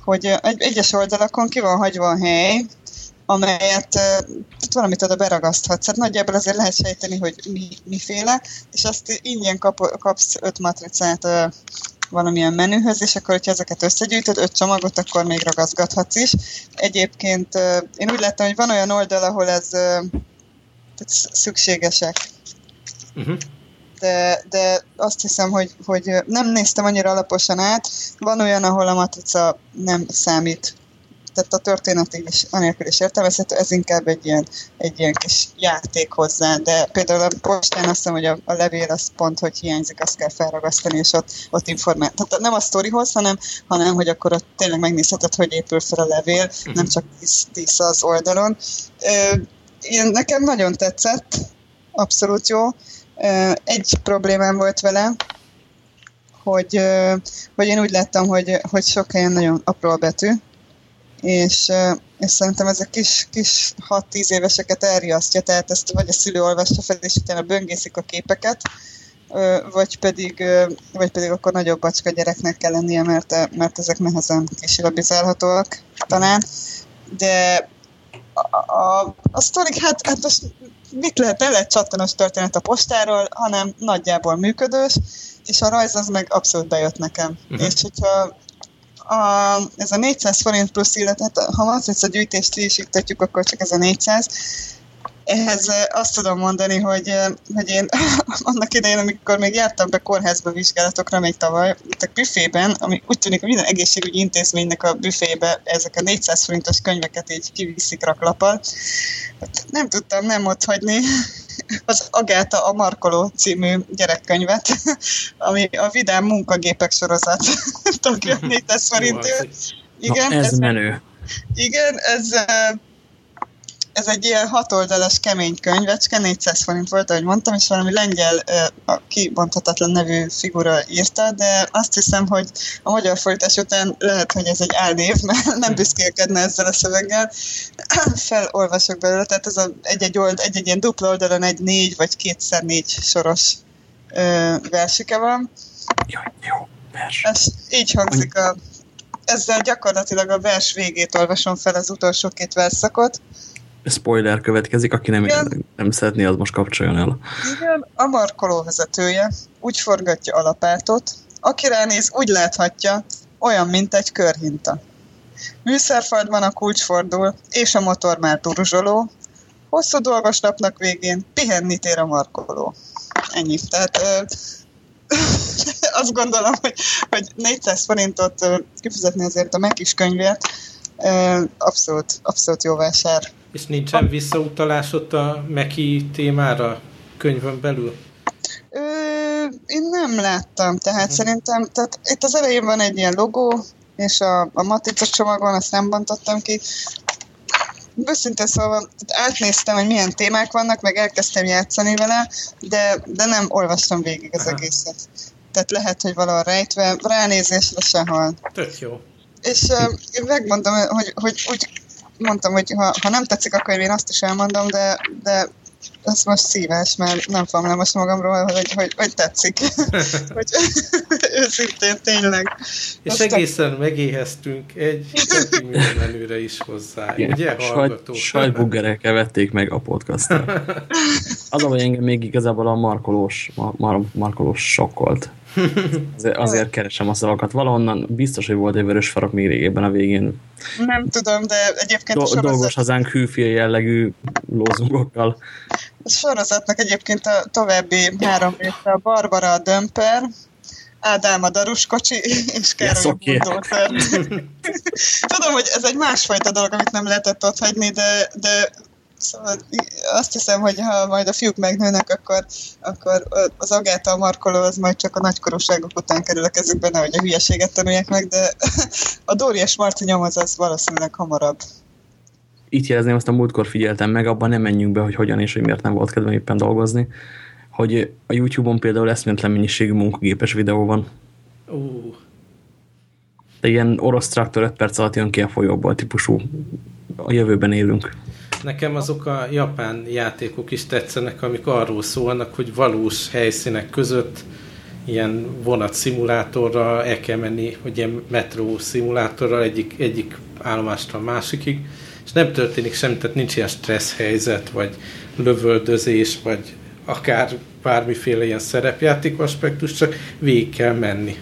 hogy egy, egyes oldalakon ki van hagyva a hely, amelyet tehát valamit oda beragaszthatsz. Hát nagyjából azért lehet sejteni, hogy mi, miféle, és azt ingyen kap, kapsz öt matricát valamilyen menühöz, és akkor, hogyha ezeket összegyűjtöd, öt csomagot, akkor még ragaszgathatsz is. Egyébként én úgy láttam, hogy van olyan oldal, ahol ez tehát szükségesek. Uh-huh. De, de azt hiszem, hogy, hogy nem néztem annyira alaposan át. Van olyan, ahol a matrica nem számít tehát a történet is anélkül is értelmezhető, ez inkább egy ilyen, egy ilyen kis játék hozzá, de például a postán azt hiszem, hogy a, a levél az pont, hogy hiányzik, azt kell felragasztani, és ott, ott informál. Tehát nem a sztorihoz, hanem, hanem hogy akkor ott tényleg megnézheted, hogy épül fel a levél, uh-huh. nem csak tíz az oldalon. Én, nekem nagyon tetszett, abszolút jó. Egy problémám volt vele, hogy, hogy én úgy láttam, hogy, hogy sok helyen nagyon apró a betű, és, és szerintem ez a kis, kis 6-10 éveseket elriasztja, tehát ezt vagy a szülő olvassa fel, és utána böngészik a képeket, vagy pedig, vagy pedig akkor nagyobb bacska gyereknek kell lennie, mert, mert ezek nehezen kisilabizálhatóak talán. De a, a, a sztorik, hát, hát most mit lehet, nem lehet csattanós történet a postáról, hanem nagyjából működős, és a rajz az meg abszolút bejött nekem. Uh-huh. És hogyha a, ez a 400 forint plusz, illetve ha matrica gyűjtést is iktatjuk, akkor csak ez a 400, ehhez azt tudom mondani, hogy, hogy én annak idején, amikor még jártam be kórházba vizsgálatokra, még tavaly, itt a büfében, ami úgy tűnik, hogy minden egészségügyi intézménynek a büfébe ezek a 400 forintos könyveket így kiviszik raklapal. Nem tudtam nem ott hagyni az Agáta a Markoló című gyerekkönyvet, ami a Vidám munkagépek sorozat tagja 400 forintért. Igen, Na, ez, ez menő. Igen, ez ez egy ilyen hatoldalas kemény könyvecske, 400 forint volt, ahogy mondtam, és valami lengyel, a kibonthatatlan nevű figura írta, de azt hiszem, hogy a magyar fordítás után lehet, hogy ez egy álnév, mert nem büszkélkedne ezzel a szöveggel. Felolvasok belőle, tehát ez a egy-egy, old, egy-egy ilyen dupla oldalon egy négy vagy kétszer négy soros ö, versike van. Jaj, jó, vers. Ez így hangzik a ezzel gyakorlatilag a vers végét olvasom fel az utolsó két verszakot spoiler következik, aki nem, nem szeretné, az most kapcsoljon el. Igen, a markoló vezetője úgy forgatja a lapátot, aki ránéz, úgy láthatja, olyan, mint egy körhinta. Műszerfaldban a kulcs fordul, és a motor már turuzsoló. Hosszú dolgos napnak végén pihenni tér a markoló. Ennyi. Tehát ö, azt gondolom, hogy, hogy 400 forintot kifizetni azért a megkis könyvért, abszolút, abszolút jó vásár. És nincsen visszautalás ott a Meki témára könyvön belül? Ö, én nem láttam, tehát hmm. szerintem, tehát itt az elején van egy ilyen logó, és a, a matica csomagon azt nem bontottam ki. Őszintén szóval átnéztem, hogy milyen témák vannak, meg elkezdtem játszani vele, de, de nem olvastam végig az Aha. egészet. Tehát lehet, hogy valahol rejtve, ránézésre sehol. Tök jó. És uh, én megmondom, hogy, hogy úgy mondtam, hogy ha, ha nem tetszik, akkor én azt is elmondom, de, de ez most szíves, mert nem fogom le most magamról, hogy, hogy, hogy tetszik. hogy őszintén, tényleg. És most egészen a... megéheztünk egy menüre is hozzá, Igen. ugye, hallgató? Sajtbuggerekkel vették meg a podcastot. Az, hogy engem még igazából a markolós, mar, markolós sokkolt. Azért, azért keresem a szavakat. Valahonnan biztos, hogy volt egy vörös farok még régében a végén. Nem tudom, de egyébként... Do sorozat... Dolgos hazánk hűfél jellegű lózungokkal. A sorozatnak egyébként a további három része a Barbara a Dömper, Ádám a Daruskocsi, és Károly a Bulldozer. Tudom, hogy ez egy másfajta dolog, amit nem lehetett ott hagyni, de, de Szóval azt hiszem, hogy ha majd a fiúk megnőnek, akkor, akkor az Agáta a markoló az majd csak a nagykorúságok után kerül a kezükbe, nehogy a hülyeséget tanulják meg, de a Dóri és Marci nyomaz az valószínűleg hamarabb. Itt jelezném, azt a múltkor figyeltem meg, abban nem menjünk be, hogy hogyan és hogy miért nem volt kedvem éppen dolgozni, hogy a YouTube-on például eszméletlen mennyiségű munkagépes videó van. Uh. De ilyen orosz traktor 5 perc alatt jön ki a folyóból típusú a jövőben élünk. Nekem azok a japán játékok is tetszenek, amik arról szólnak, hogy valós helyszínek között ilyen vonat szimulátorra el kell menni, hogy ilyen metró szimulátorral egyik, egyik állomástól a másikig, és nem történik semmi, tehát nincs ilyen stressz helyzet, vagy lövöldözés, vagy akár bármiféle ilyen szerepjáték aspektus, csak végig kell menni.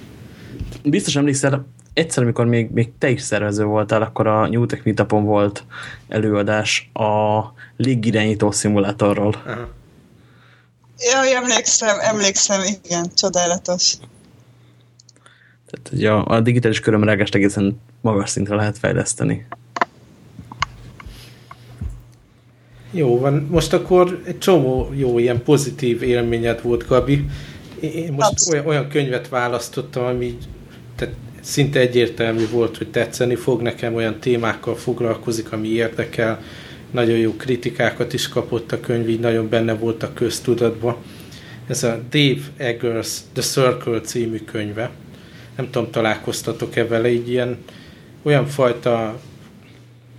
Biztos emlékszel, egyszer, amikor még, még te is szervező voltál, akkor a New Tech Meetupon volt előadás a légirányító szimulátorról. Aha. Jaj, emlékszem, emlékszem, igen, csodálatos. Tehát ugye a, a digitális körömrágást egészen magas szintre lehet fejleszteni. Jó van, most akkor egy csomó jó ilyen pozitív élményed volt, Gabi. Én most olyan, olyan könyvet választottam, ami tehát szinte egyértelmű volt, hogy tetszeni fog, nekem olyan témákkal foglalkozik, ami érdekel, nagyon jó kritikákat is kapott a könyv, így nagyon benne volt a köztudatban. Ez a Dave Eggers The Circle című könyve. Nem tudom, találkoztatok-e vele, így ilyen olyan fajta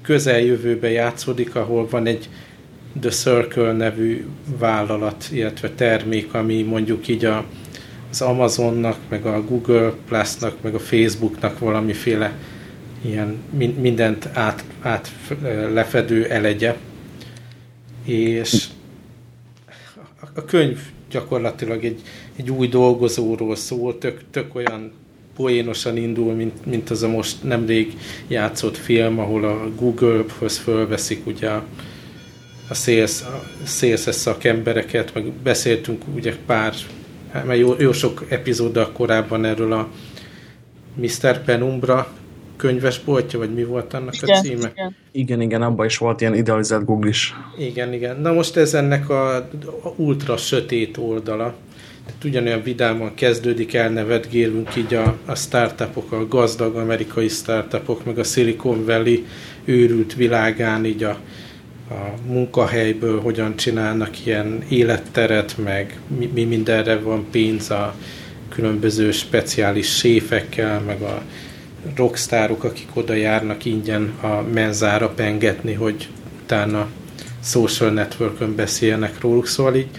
közeljövőbe játszódik, ahol van egy The Circle nevű vállalat, illetve termék, ami mondjuk így a az Amazonnak, meg a Google Plus-nak, meg a Facebooknak valamiféle ilyen mindent át, át lefedő elegye. És a könyv gyakorlatilag egy, egy új dolgozóról szól, tök, tök olyan poénosan indul, mint, mint az a most nemrég játszott film, ahol a Google-höz fölveszik ugye a, sales, a sales szakembereket, meg beszéltünk ugye pár, mert jó, jó sok epizóddal korábban erről a Mr. Penumbra könyvesboltja, vagy mi volt annak igen, a címe? Igen. igen, igen, abban is volt ilyen idealizált Google is. Igen, igen. Na most ez ennek a, a ultra sötét oldala. Tehát ugyanolyan vidáman kezdődik, elnevetgélünk így a, a startupok, a gazdag amerikai startupok, meg a Silicon Valley őrült világán, így a, a munkahelyből hogyan csinálnak ilyen életteret, meg mi, mi mindenre van pénz a különböző speciális séfekkel, meg a rockstárok, akik oda járnak ingyen a menzára pengetni, hogy utána social networkön beszélnek róluk, szóval így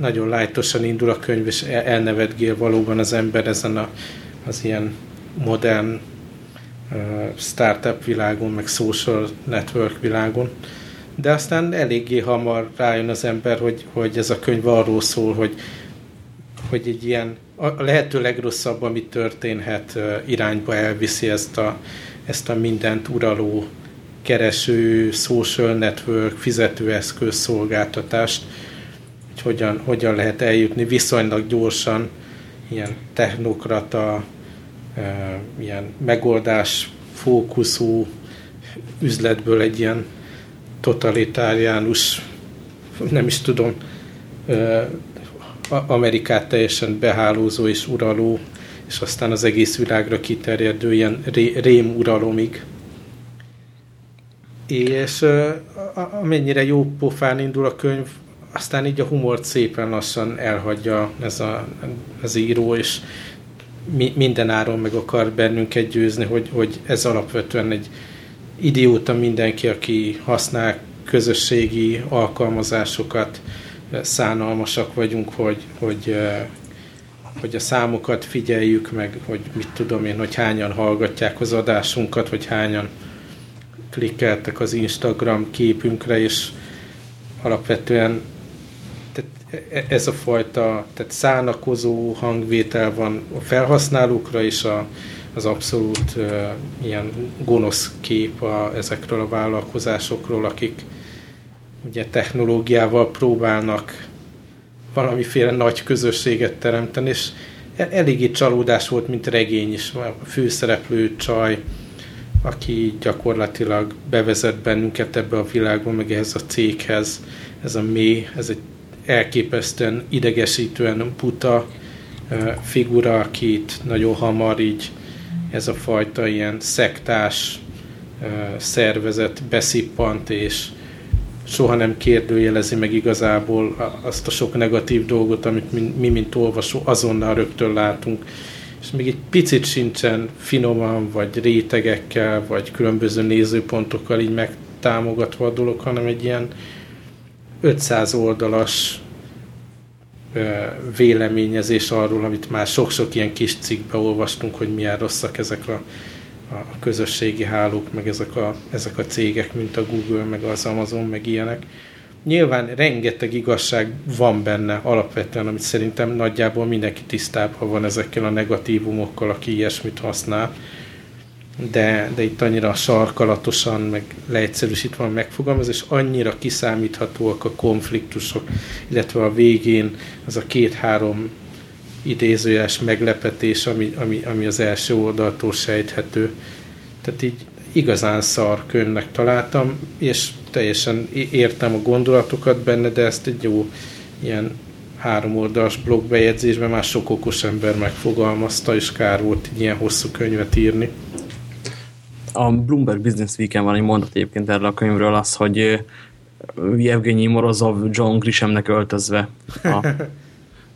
nagyon lájtosan indul a könyv, és elnevetgél valóban az ember ezen a, az ilyen modern uh, startup világon, meg social network világon. De aztán eléggé hamar rájön az ember, hogy, hogy ez a könyv arról szól, hogy, hogy egy ilyen a lehető legrosszabb, ami történhet, irányba elviszi ezt a, ezt a mindent uraló kereső, social network, fizetőeszköz szolgáltatást, hogy hogyan, hogyan lehet eljutni viszonylag gyorsan ilyen technokrata, ilyen megoldás fókuszú üzletből egy ilyen totalitáriánus, nem is tudom, Amerikát teljesen behálózó és uraló, és aztán az egész világra kiterjedő ilyen ré, rém uralomig. És amennyire jó pofán indul a könyv, aztán így a humort szépen lassan elhagyja ez a, az író, és mi, minden áron meg akar bennünket győzni, hogy, hogy ez alapvetően egy idióta mindenki, aki használ közösségi alkalmazásokat, szánalmasak vagyunk, hogy, hogy, hogy a számokat figyeljük meg, hogy mit tudom én, hogy hányan hallgatják az adásunkat, vagy hányan klikkeltek az Instagram képünkre, és alapvetően tehát e, e, ez a fajta tehát szánakozó hangvétel van a felhasználókra, és a, az abszolút ilyen gonosz kép a, ezekről a vállalkozásokról, akik ugye technológiával próbálnak valamiféle nagy közösséget teremteni, és e- eléggé csalódás volt, mint regény is. A főszereplő csaj, aki gyakorlatilag bevezet bennünket ebbe a világba, meg ehhez a céghez, ez a mély, ez egy elképesztően idegesítően puta figura, akit nagyon hamar így ez a fajta ilyen szektás szervezet beszippant, és soha nem kérdőjelezi meg igazából azt a sok negatív dolgot, amit mi, mint olvasó azonnal rögtön látunk. És még egy picit sincsen finoman, vagy rétegekkel, vagy különböző nézőpontokkal így megtámogatva a dolog, hanem egy ilyen 500 oldalas véleményezés arról, amit már sok-sok ilyen kis cikkbe olvastunk, hogy milyen rosszak ezek a a közösségi hálók, meg ezek a, ezek a cégek, mint a Google, meg az Amazon, meg ilyenek. Nyilván rengeteg igazság van benne alapvetően, amit szerintem nagyjából mindenki tisztában van ezekkel a negatívumokkal, aki ilyesmit használ, de, de itt annyira sarkalatosan, meg leegyszerűsítve megfogalmaz, és annyira kiszámíthatóak a konfliktusok, illetve a végén az a két-három idézőjes meglepetés, ami, ami, ami az első oldaltól sejthető. Tehát így igazán szar könyvnek találtam, és teljesen értem a gondolatokat benne, de ezt egy jó ilyen három oldalas blogbejegyzésben már sok okos ember megfogalmazta, és kár volt ilyen hosszú könyvet írni. A Bloomberg Business Week-en van egy mondat egyébként erről a könyvről az, hogy Evgenyi Morozov John Grishamnek öltözve a,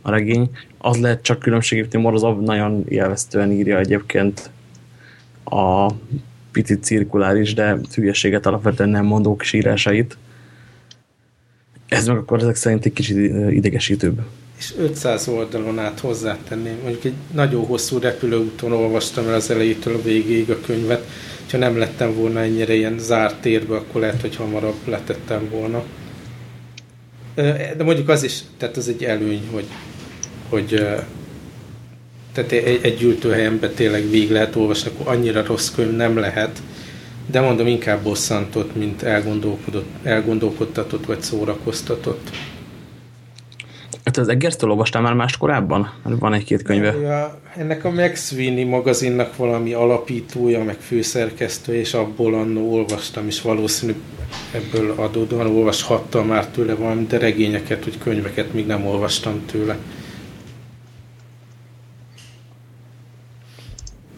a regény. Az lehet csak különbség, hogy Morozov nagyon élveztően írja egyébként a picit cirkuláris, de hülyeséget alapvetően nem mondó kis írásait. Ez meg akkor ezek szerint egy kicsit idegesítőbb. És 500 oldalon át hozzátenném, mondjuk egy nagyon hosszú repülőúton olvastam el az elejétől a végéig a könyvet, ha nem lettem volna ennyire ilyen zárt térbe, akkor lehet, hogy hamarabb letettem volna. De mondjuk az is, tehát az egy előny, hogy, hogy tehát egy, egy gyűjtőhelyen tényleg végig lehet olvasni, akkor annyira rossz könyv nem lehet, de mondom, inkább bosszantott, mint elgondolkodott, elgondolkodtatott vagy szórakoztatott. Hát az Eggertől olvastál már más korábban? Van egy-két könyve. Ja, ennek a Max Sweeney magazinnak valami alapítója, meg főszerkesztő, és abból annó olvastam, és valószínű ebből adódóan olvashattam már tőle valami, de regényeket, vagy könyveket még nem olvastam tőle.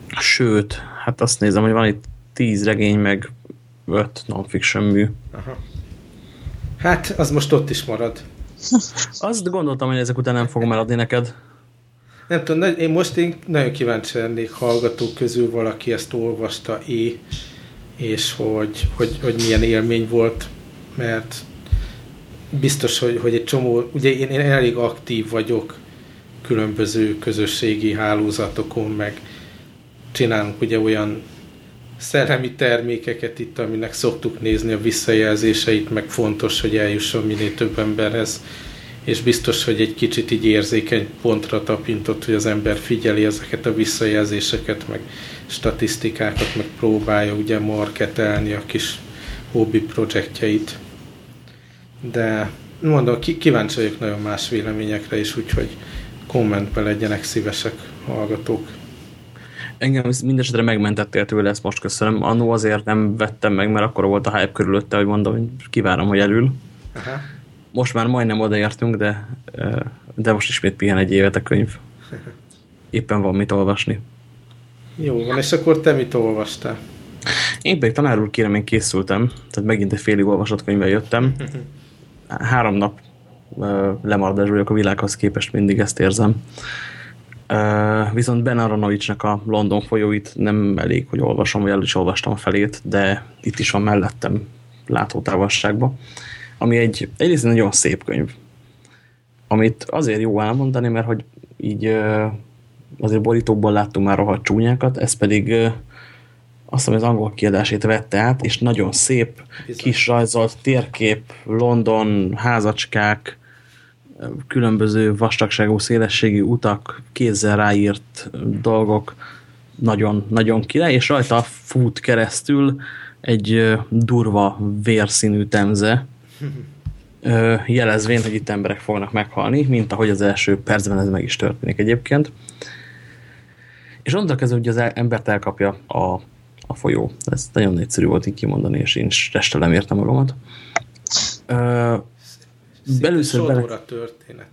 Sőt, hát azt nézem, hogy van itt tíz regény, meg öt non-fiction mű. Aha. Hát, az most ott is marad. Azt gondoltam, hogy ezek után nem fogom eladni neked. Nem tudom, én most én nagyon kíváncsi lennék hallgatók közül valaki ezt olvasta é, és hogy, hogy, hogy milyen élmény volt, mert biztos, hogy, hogy egy csomó, ugye én, én elég aktív vagyok különböző közösségi hálózatokon, meg csinálunk ugye olyan szellemi termékeket itt, aminek szoktuk nézni a visszajelzéseit, meg fontos, hogy eljusson minél több emberhez, és biztos, hogy egy kicsit így érzékeny pontra tapintott, hogy az ember figyeli ezeket a visszajelzéseket, meg statisztikákat, meg próbálja ugye marketelni a kis hobbi projektjeit. De mondom, kíváncsi vagyok nagyon más véleményekre is, úgyhogy kommentbe legyenek szívesek hallgatók. Engem mindesetre megmentettél tőle, ezt most köszönöm. Annó azért nem vettem meg, mert akkor volt a hype körülötte, hogy mondom, hogy kivárom, hogy elül. Aha. Most már majdnem odaértünk, de, de most ismét pihen egy évet a könyv. Éppen van mit olvasni. Jó van, és akkor te mit olvastál? Én pedig tanár úr kérem, én készültem, tehát megint egy félig olvasott könyvvel jöttem. Három nap lemaradás vagyok a világhoz képest, mindig ezt érzem. Uh, viszont Ben Aronovicsnak a London folyóit nem elég, hogy olvasom, vagy el is olvastam a felét, de itt is van mellettem látótávolságban, ami egy egyrészt nagyon szép könyv, amit azért jó elmondani, mert hogy így uh, azért borítókból láttunk már rohadt csúnyákat, ez pedig uh, azt hiszem, az angol kiadásét vette át, és nagyon szép, Bizony. kis rajzolt térkép, London, házacskák, különböző vastagságú, szélességi utak, kézzel ráírt dolgok, nagyon, nagyon király, és rajta fut keresztül egy durva vérszínű temze, jelezvén, hogy itt emberek fognak meghalni, mint ahogy az első percben ez meg is történik egyébként. És onnantól kezdve, hogy az embert elkapja a, a folyó. Ez nagyon egyszerű volt így kimondani, és én is restelem értem magamat. Belőször bele... történet.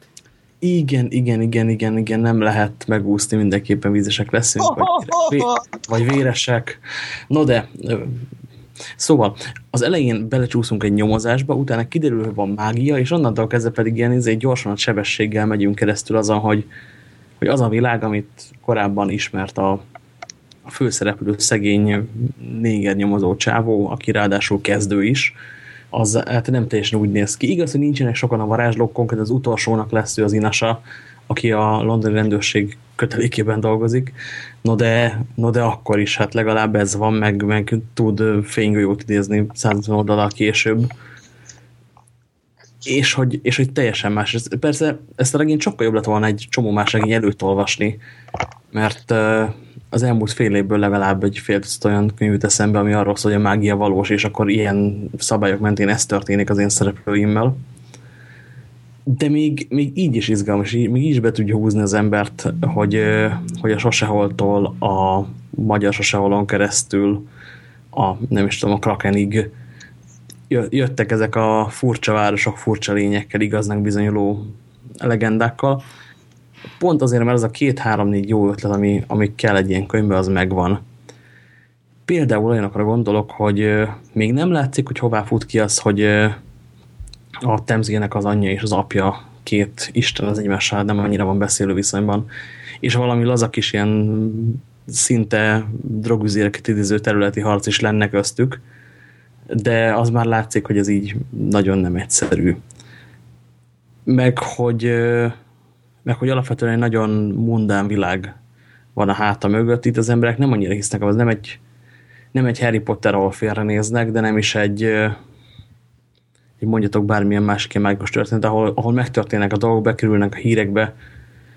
Igen, igen, igen, igen, igen, nem lehet megúszni, mindenképpen vízesek leszünk, vagy, vé vagy véresek. No de, szóval, az elején belecsúszunk egy nyomozásba, utána kiderül, hogy van mágia, és onnantól kezdve pedig ilyen egy gyorsan a sebességgel megyünk keresztül azon, hogy, hogy az a világ, amit korábban ismert a, a főszereplő szegény néger nyomozó csávó, aki ráadásul kezdő is, az hát nem teljesen úgy néz ki. Igaz, hogy nincsenek sokan a varázslók, konkrétan az utolsónak lesz ő az Inasa, aki a londoni rendőrség kötelékében dolgozik. No de, no de akkor is, hát legalább ez van, meg, meg tud fénygolyót idézni 150 oldalal később. És hogy, és hogy teljesen más. Persze ezt a regényt sokkal jobb lett volna egy csomó más regény előtt olvasni, mert az elmúlt fél évből legalább egy fél olyan könyvűt eszembe, ami arról szól, hogy a mágia valós, és akkor ilyen szabályok mentén ez történik az én szereplőimmel. De még, még így is izgalmas, még így is be tudja húzni az embert, hogy, hogy a Soseholtól a magyar Soseholon keresztül a, nem is tudom, a Krakenig jöttek ezek a furcsa városok, furcsa lényekkel, igaznak bizonyuló legendákkal, pont azért, mert az a két-három-négy jó ötlet, ami, ami kell egy ilyen könyvbe, az megvan. Például olyanokra gondolok, hogy még nem látszik, hogy hová fut ki az, hogy a Temzének az anyja és az apja két isten az egymással nem annyira van beszélő viszonyban, és valami lazak is ilyen szinte drogüzéreket idéző területi harc is lenne köztük, de az már látszik, hogy ez így nagyon nem egyszerű. Meg, hogy meg hogy alapvetően egy nagyon mundán világ van a háta mögött. Itt az emberek nem annyira hisznek, az nem egy, nem egy Harry Potter, ahol félrenéznek, de nem is egy, egy mondjatok bármilyen ilyen mágikus történet, ahol, ahol megtörténnek a dolgok, bekerülnek a hírekbe,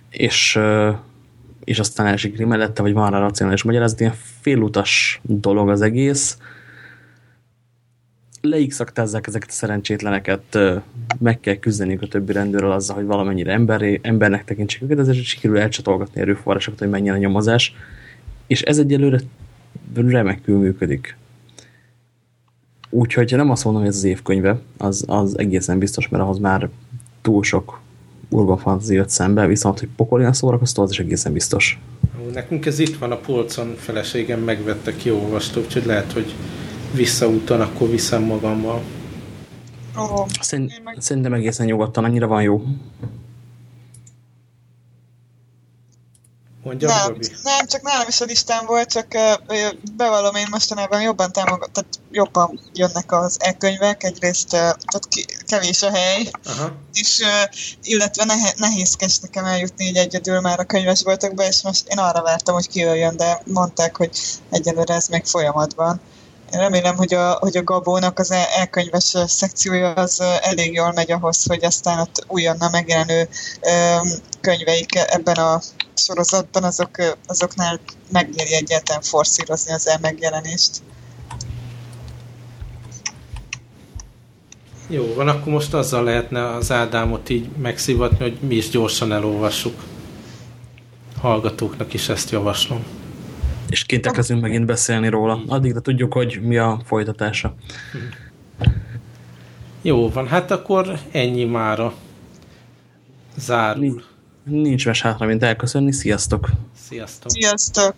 és, és aztán elsikri mellette, vagy van rá racionális magyarázat, ilyen félutas dolog az egész. Leikszaktázzák ezeket a szerencsétleneket, meg kell küzdeniük a többi rendőrrel azzal, hogy valamennyire emberi, embernek tekintsék őket, ezért sikerül elcsatolgatni erőforrásokat, hogy menjen a nyomozás. És ez egyelőre remekül működik. Úgyhogy nem azt mondom, hogy ez az évkönyve, az, az egészen biztos, mert ahhoz már túl sok urban fantasy jött szembe, viszont, hogy pokolina szórakoztó, az is egészen biztos. Nekünk ez itt van a polcon, feleségem megvette, kiolvasta, úgyhogy lehet, hogy visszaúton, akkor viszem magammal. Oh, Szerint, Szerintem egészen nyugodtan, annyira van jó. Mondja, nem, nem, csak nálam is a listán volt, csak uh, bevallom én mostanában jobban támogat, tehát jobban jönnek az e-könyvek, egyrészt uh, tehát kevés a hely, Aha. és uh, illetve nehe, nehézkes nekem eljutni így egyedül már a könyvesboltokba, és most én arra vártam, hogy kijöjjön, de mondták, hogy egyelőre ez még folyamatban. Remélem, hogy a, hogy a Gabónak az elkönyves szekciója az elég jól megy ahhoz, hogy aztán ott újonnan megjelenő könyveik ebben a sorozatban azok, azoknál megnyeri egyáltalán forszírozni az elmegjelenést. Jó, van, akkor most azzal lehetne az Ádámot így megszivatni, hogy mi is gyorsan elolvassuk. Hallgatóknak is ezt javaslom és kint elkezdünk megint beszélni róla. Addigra tudjuk, hogy mi a folytatása. Jó van, hát akkor ennyi mára zárul. Nincs mes hátra, mint elköszönni. Sziasztok! Sziasztok! Sziasztok!